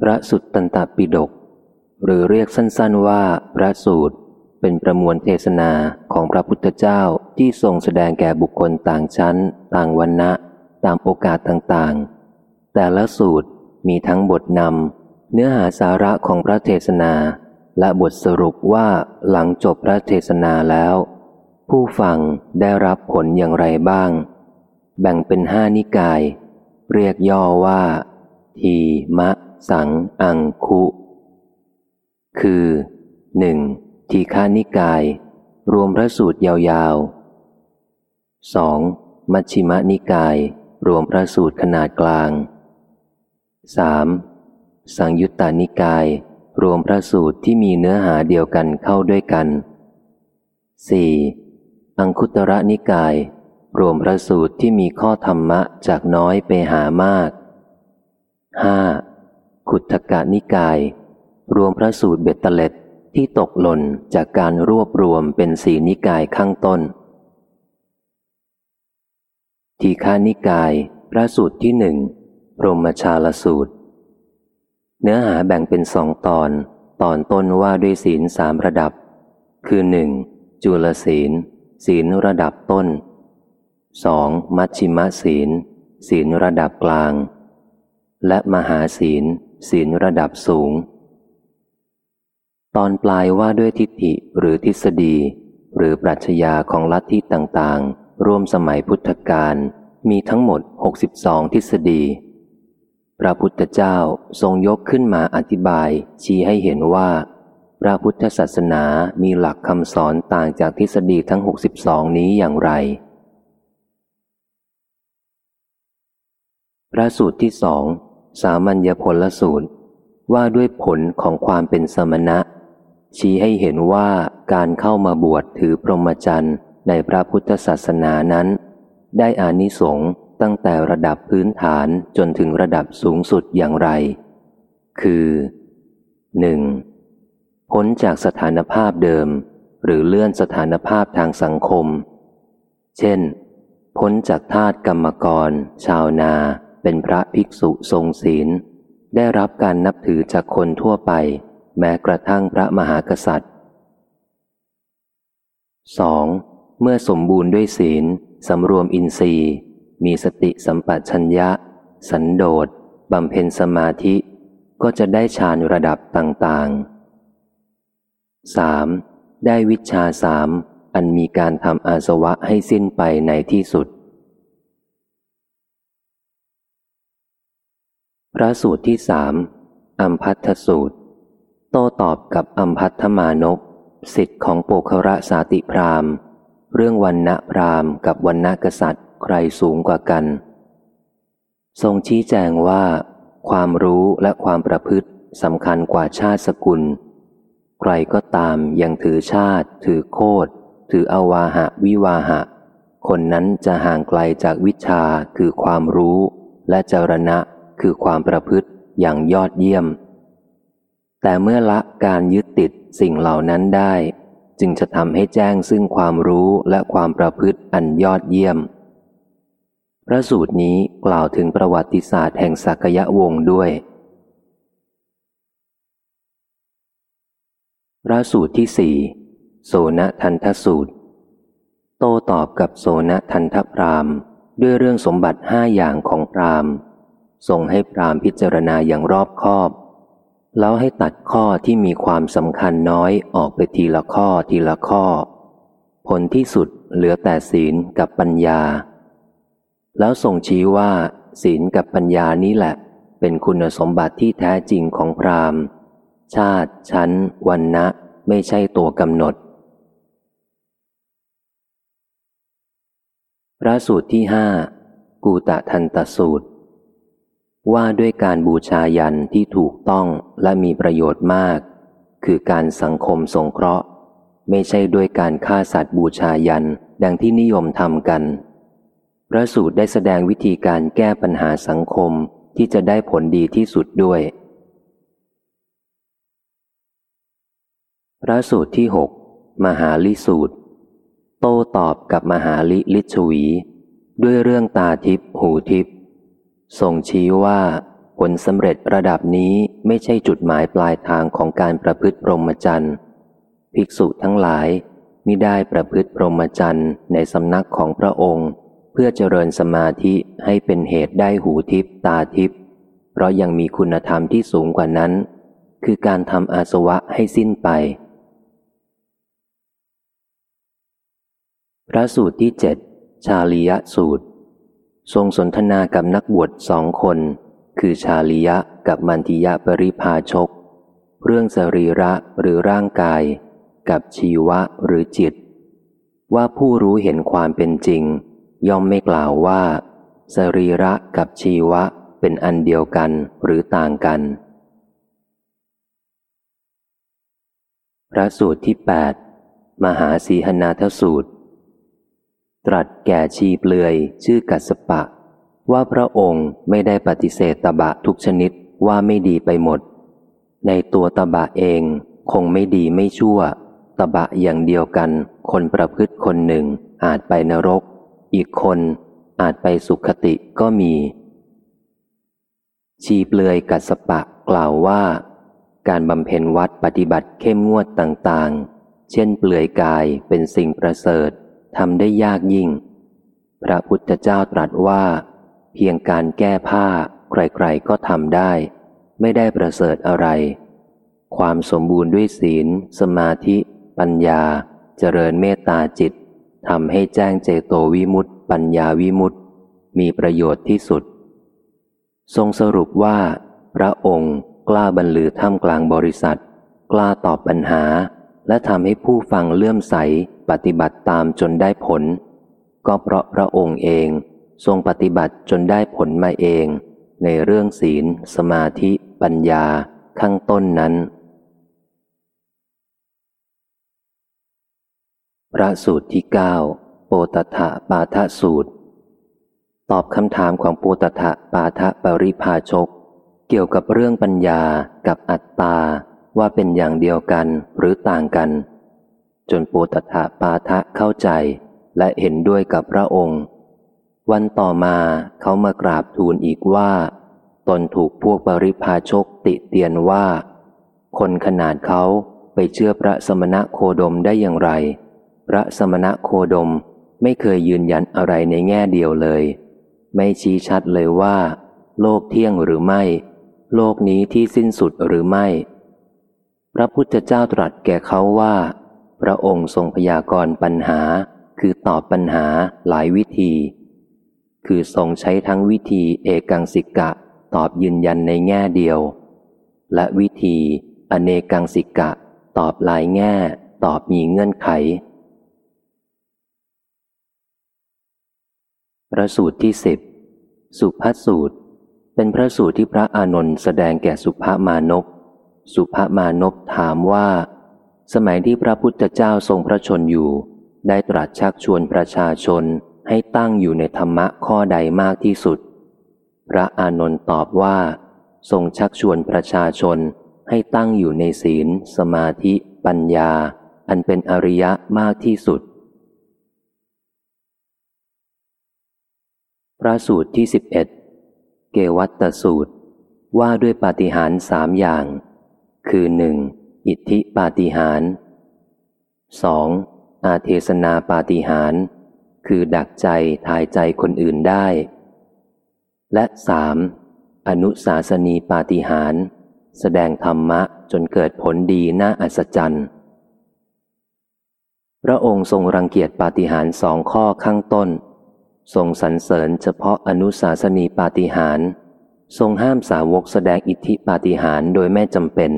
พระสุตตันตปิฎกหรือเรียกสั้นๆว่าพระสูตร เป็นประมวลเทศนาของพระพุทธเจ้าที่ทรงแสดงแก่บุคคลต่างชั้น ต่างวันนะตามโอกาสต่างๆ แต่ละสูตรมีทั้งบทนำเนื้อหาสาระของพระเทศนา และบทสรุปว่าหลังจบพระเทศนาแล้ว ผู้ฟังได้รับผลอย่างไรบ้าง แบ่งเป็นห้านิกาย เรียกย่อว่า ทีมะ สังอังคุ คือหนึ่งทีฆานิกาย รวมพระสูตรยาวๆสองมัชชิมนิกาย รวมพระสูตรขนาดกลางสามสังยุตตานิกาย รวมพระสูตรที่มีเนื้อหาเดียวกันเข้าด้วยกันสี่อังคุตระนิกาย รวมพระสูตรที่มีข้อธรรมะจากน้อยไปหามากห้า ขุทกานิกาย รวมพระสูตรเบ็ดเตล็ดที่ตกหล่นจากการรวบรวมเป็นสีนิกายข้างต้น ทีฆานิกาย พระสูตรที่หนึ่งพรหมชาลสูตร เนื้อหาแบ่งเป็นสองตอน ตอนต้นว่าด้วยศีลสามระดับ คือหนึ่งจุลศีล ศีลระดับต้นสองมัชชิมศีล ศีลระดับกลาง และมหาศีล ศีลระดับสูง ตอนปลายว่าด้วยทิฏฐิหรือทฤษฎี หรือปรัชญาของลัทธิต่างๆ ร่วมสมัยพุทธกาลมีทั้งหมด 62 ทฤษฎี พระพุทธเจ้าทรงยกขึ้นมาอธิบาย ชี้ให้เห็นว่า พระพุทธศาสนามีหลักคำสอนต่างจากทฤษฎีทั้ง 62 นี้อย่างไร พระสูตรที่สอง สามัญญผลสูตร ว่าด้วยผลของความเป็นสมณะ ชี้ให้เห็นว่าการเข้ามาบวชถือพรหมจรรย์ในพระพุทธศาสนานั้น ได้อานิสงส์ตั้งแต่ระดับพื้นฐานจนถึงระดับสูงสุดอย่างไร คือ 1. พ้นจากสถานภาพเดิม หรือเลื่อนสถานภาพทางสังคม เช่น พ้นจากทาตกรรมกร ชาวนา เป็นพระภิกษุทรงศีล ได้รับการนับถือจากคนทั่วไป แม้กระทั่งพระมหากษัตริย์ 2. เมื่อสมบูรณ์ด้วยศีลสำรวมอินทรีย์ มีสติสัมปชัญญะ สันโดษบำเพ็ญสมาธิ ก็จะได้ฌานระดับต่างๆ 3. ได้วิชาสามอันมีการทำอาสวะให้สิ้นไปในที่สุด พระสูตรที่สามอัมพัทธสูตร โต้ตอบกับอัมพัทธมานพสิทธิ์ของโปคระสาติพรามเรื่องวันณะพรามกับวันณะกษัตริย์ใครสูงกว่ากัน ทรงชี้แจงว่า ความรู้และความประพฤติสำคัญกว่าชาติสกุล ใครก็ตามยังถือชาติ ถือโคดถืออวาหะวิวาหะ คนนั้นจะห่างไกลจากวิชาคือความรู้และจรณะ คือความประพฤติอย่างยอดเยี่ยม แต่เมื่อละการยึดติดสิ่งเหล่านั้นได้ จึงจะทำให้แจ้งซึ่งความรู้และความประพฤติอันยอดเยี่ยม พระสูตรนี้กล่าวถึงประวัติศาสตร์แห่งสักยะวงศ์ด้วย พระสูตรที่สี่โสนทันทสูตร โตตอบกับโสนทันทพรามด้วยเรื่องสมบัติห้าอย่างของพราม ส่งให้พรามพิจารณาอย่างรอบคอบ แล้วให้ตัดข้อที่มีความสำคัญน้อยออกไปทีละข้อทีละข้อ ผลที่สุดเหลือแต่ศีลกับปัญญา แล้วส่งชี้ว่า ศีลกับปัญญานี้แหละ เป็นคุณสมบัติที่แท้จริงของพราหมชาติ ชั้นวันนะไม่ใช่ตัวกำหนด พระสูตรที่ห้ากูตะทันตสูตร ว่าด้วยการบูชายันที่ถูกต้องและมีประโยชน์มาก คือการสังคมสงเคราะห์ ไม่ใช่ด้วยการฆ่าสัตว์บูชายันดังที่นิยมทำกัน พระสูตรได้แสดงวิธีการแก้ปัญหาสังคมที่จะได้ผลดีที่สุดด้วย พระสูตรที่หกมหาลิสูตร โต้ตอบกับมหาลิลิชวี ด้วยเรื่องตาทิพหูทิพ ทรงชี้ว่า ผลสำเร็จระดับนี้ไม่ใช่จุดหมายปลายทางของการประพฤติพรหมจรรย์ภิกษุทั้งหลายมิได้ประพฤติพรหมจรรย์ในสำนักของพระองค์ เพื่อเจริญสมาธิให้เป็นเหตุได้หูทิพตาทิพเพราะยังมีคุณธรรมที่สูงกว่านั้น คือการทำอาสวะให้สิ้นไป พระสูตรที่เจ็ดชาลียสูตร ทรงสนทนากับนักบวชสองคน คือชาลียะกับมันติยะปริพาชก เรื่องสรีระหรือร่างกาย กับชีวะหรือจิต ว่าผู้รู้เห็นความเป็นจริง ย่อมไม่กล่าวว่า สรีระกับชีวะเป็นอันเดียวกันหรือต่างกัน พระสูตรที่ 8 มหาสีหนาทสูตร ตรัสแก่ชีเปลือยชื่อกัสปะ ว่าพระองค์ไม่ได้ปฏิเสธตบะทุกชนิดว่าไม่ดีไปหมด ในตัวตบะเองคงไม่ดีไม่ชั่ว ตบะอย่างเดียวกัน คนประพฤติคนหนึ่งอาจไปนรก อีกคนอาจไปสุขติก็มี ชีเปลือยกัสปะกล่าวว่า การบำเพ็ญวัดปฏิบัติเข้มงวดต่างๆ เช่นเปลือยกายเป็นสิ่งประเสริฐ ทำได้ยากยิ่ง พระพุทธเจ้าตรัสว่า เพียงการแก้ผ้าใครๆก็ทำได้ ไม่ได้ประเสริฐอะไร ความสมบูรณ์ด้วยศีล สมาธิ ปัญญา เจริญเมตตาจิตทำให้แจ้งเจโตวิมุตติ ปัญญาวิมุตติ มีประโยชน์ที่สุด ทรงสรุปว่า พระองค์กล้าบรรลือท่ามกลางบริษัท กล้าตอบปัญหา และทำให้ผู้ฟังเลื่อมใส ปฏิบัติตามจนได้ผล ก็เพราะพระองค์เองทรงปฏิบัติจนได้ผลมาเอง ในเรื่องศีล สมาธิ ปัญญาข้างต้นนั้น พระสูตรที่เก้าโปตถะปาทะสูตร ตอบคำถามของโปตถะปาทะปริภาชก เกี่ยวกับเรื่องปัญญากับอัตตาว่าเป็นอย่างเดียวกันหรือต่างกัน จนโปตถะปาทะเข้าใจและเห็นด้วยกับพระองค์ วันต่อมาเขามากราบทูลอีกว่า ตนถูกพวกปริพาชกติเตียนว่า คนขนาดเขาไปเชื่อพระสมณะโคดมได้อย่างไร พระสมณะโคดมไม่เคยยืนยันอะไรในแง่เดียวเลย ไม่ชี้ชัดเลยว่า โลกเที่ยงหรือไม่ โลกนี้ที่สิ้นสุดหรือไม่ พระพุทธเจ้าตรัสแก่เขาว่า พระองค์ทรงพยากรณ์ปัญหา คือตอบปัญหาหลายวิธี คือทรงใช้ทั้งวิธีเอกังสิกะ ตอบยืนยันในแง่เดียว และวิธีอเนกังสิกะ ตอบหลายแง่ ตอบมีเงื่อนไข พระสูตรที่สิบสุภสูตร เป็นพระสูตรที่พระอานนท์แสดงแก่สุภามานพสุภามานพถามว่า สมัยที่พระพุทธเจ้าทรงพระชนอยู่ ได้ตรัสชักชวนประชาชนให้ตั้งอยู่ในธรรมะข้อใดมากที่สุด พระอานนท์ตอบว่า ทรงชักชวนประชาชนให้ตั้งอยู่ในศีล สมาธิ ปัญญา อันเป็นอริยะมากที่สุด พระสูตรที่สิบเอ็ดเกวัตตสูตรว่าด้วยปาฏิหาริย์สามอย่าง คือหนึ่ง อิทธิปาฏิหาริย์สองอาเทศนาปาฏิหาร คือดักใจทายใจคนอื่นได้ และสามอนุสาสนีปาฏิหาร แสดงธรรมะจนเกิดผลดีน่าอัศจรรย์ พระองค์ทรงรังเกียจปาฏิหารสองข้อข้างต้น ทรงสรรเสริญเฉพาะอนุสาสนีปาฏิหาร ทรงห้ามสาวกแสดงอิทธิปาฏิหารโดยไม่จำเป็น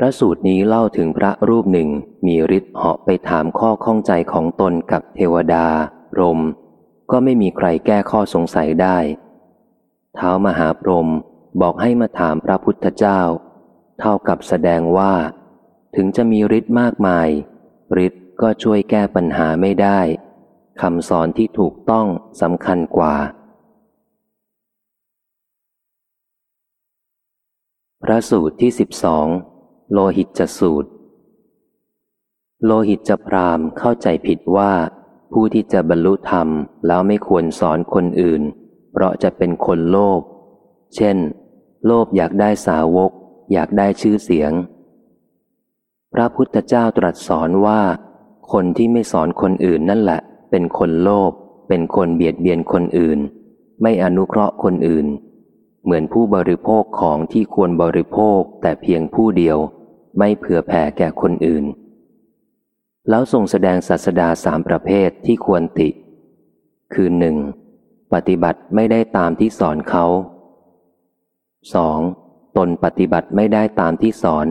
พระสูตรนี้เล่าถึงพระรูปหนึ่งมีฤทธิ์เหาะไปถามข้อข้องใจของตนกับเทวดา รม ก็ไม่มีใครแก้ข้อสงสัยได้ เท้ามหาพรมบอกให้มาถามพระพุทธเจ้า เท่ากับแสดงว่า ถึงจะมีฤทธิ์มากมายฤทธิ์ก็ช่วยแก้ปัญหาไม่ได้คำสอนที่ถูกต้องสำคัญกว่า พระสูตรที่สิบสอง โลหิตจสูตร โลหิตจพรามเข้าใจผิดว่า ผู้ที่จะบรรลุธรรมแล้วไม่ควรสอนคนอื่น เพราะจะเป็นคนโลภเช่น โลภอยากได้สาวก อยากได้ชื่อเสียง พระพุทธเจ้าตรัสสอนว่า คนที่ไม่สอนคนอื่นนั่นแหละ เป็นคนโลภเป็นคนเบียดเบียนคนอื่น ไม่อนุเคราะห์คนอื่น เหมือนผู้บริโภคของที่ควรบริโภคแต่เพียงผู้เดียว ไม่เผื่อแผ่แก่คนอื่น แล้วทรงแสดงศาสดาสามประเภทที่ควรติ คือหนึ่งปฏิบัติไม่ได้ตามที่สอนเขา 2. ตนปฏิบัติไม่ได้ตามที่สอน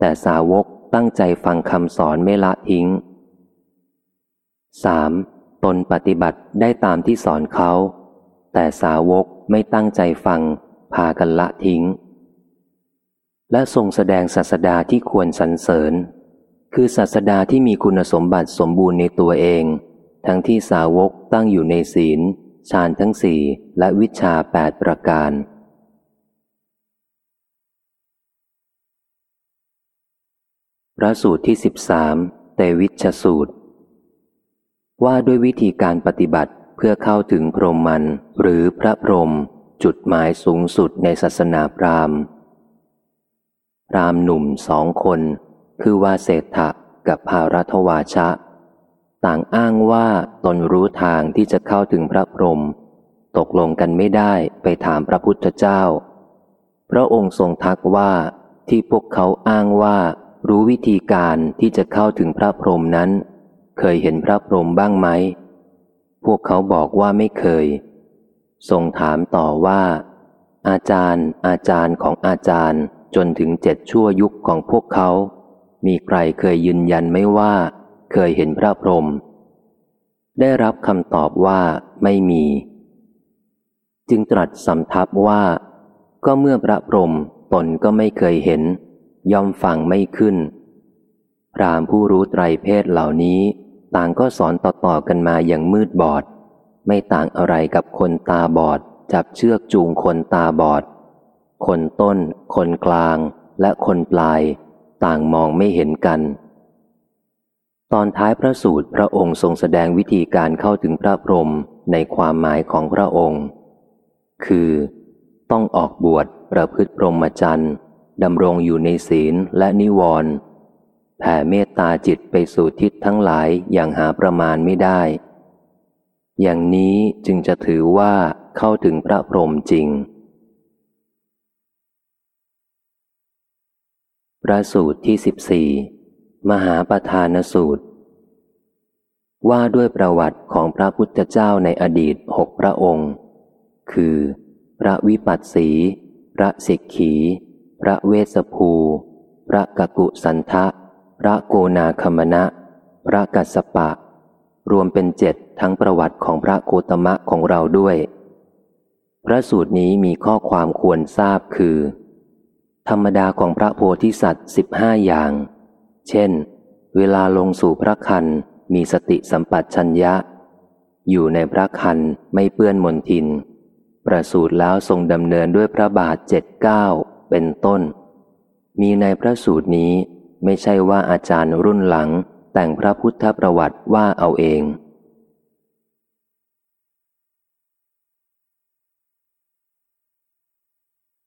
แต่สาวกตั้งใจฟังคำสอนไม่ละทิ้ง 3. ตนปฏิบัติได้ตามที่สอนเขา แต่สาวกไม่ตั้งใจฟัง พากันละทิ้ง และทรงแสดงศาสดาที่ควรสรรเสริญ คือศาสดาที่มีคุณสมบัติสมบูรณ์ในตัวเอง ทั้งที่สาวกตั้งอยู่ในศีลฌานทั้งสี่และวิชาแปดประการ พระสูตรที่สิบสามเตวิชสูตร ว่าด้วยวิธีการปฏิบัติเพื่อเข้าถึงพรหมมันหรือพระพรหมจุดหมายสูงสุดในศาสนาพราหมณ์ พรามหนุ่มสองคน คือวาเศษฐะกับภารัทวาชะ ต่างอ้างว่าตนรู้ทางที่จะเข้าถึงพระพรหมตกลงกันไม่ได้ไปถามพระพุทธเจ้า พระองค์ทรงทักว่าที่พวกเขาอ้างว่ารู้วิธีการที่จะเข้าถึงพระพรหมนั้น เคยเห็นพระพรหมบ้างไหม พวกเขาบอกว่าไม่เคย ทรงถามต่อว่า อาจารย์ อาจารย์ของอาจารย์ จนถึงเจ็ดชั่วยุคของพวกเขา มีใครเคยยืนยันไม่ว่า เคยเห็นพระพรหมได้รับคำตอบว่าไม่มี จึงตรัสสำทับว่า ก็เมื่อพระพรหมตนก็ไม่เคยเห็น ย่อมฟังไม่ขึ้น พรามผู้รู้ไตรเพศเหล่านี้ ต่างก็สอนต่อๆกันมาอย่างมืดบอด ไม่ต่างอะไรกับคนตาบอด จับเชือกจูงคนตาบอด คนต้น คนกลาง และคนปลาย ต่างมองไม่เห็นกัน ตอนท้ายพระสูตรพระองค์ทรงแสดงวิธีการเข้าถึงพระพรหมในความหมายของพระองค์ คือ ต้องออกบวชประพฤติพรหมจรรย์ดำรงอยู่ในศีลและนิวรณ์แผ่เมตตาจิตไปสู่ทิศทั้งหลายอย่างหาประมาณไม่ได้ อย่างนี้จึงจะถือว่าเข้าถึงพระพรหมจริง พระสูตรที่สิบสี่มหาประธานสูตร ว่าด้วยประวัติของพระพุทธเจ้าในอดีตหกพระองค์ คือ พระวิปัสสี พระสิกขี พระเวสภู พระกกุสันทะ พระโกนาคมณะ พระกัสปะ รวมเป็นเจ็ดทั้งประวัติของพระโคตมะของเราด้วย พระสูตรนี้มีข้อความควรทราบคือ ธรรมดาของพระโพธิสัตว์สิบห้าอย่าง เช่น เวลาลงสู่พระคันมีสติสัมปชัญญะ อยู่ในพระคันไม่เปื้อนมนทิน ประสูตรแล้วทรงดำเนินด้วยพระบาทเจ็ดเก้าเป็นต้น มีในพระสูตรนี้ไม่ใช่ว่าอาจารย์รุ่นหลังแต่งพระพุทธประวัติว่าเอาเอง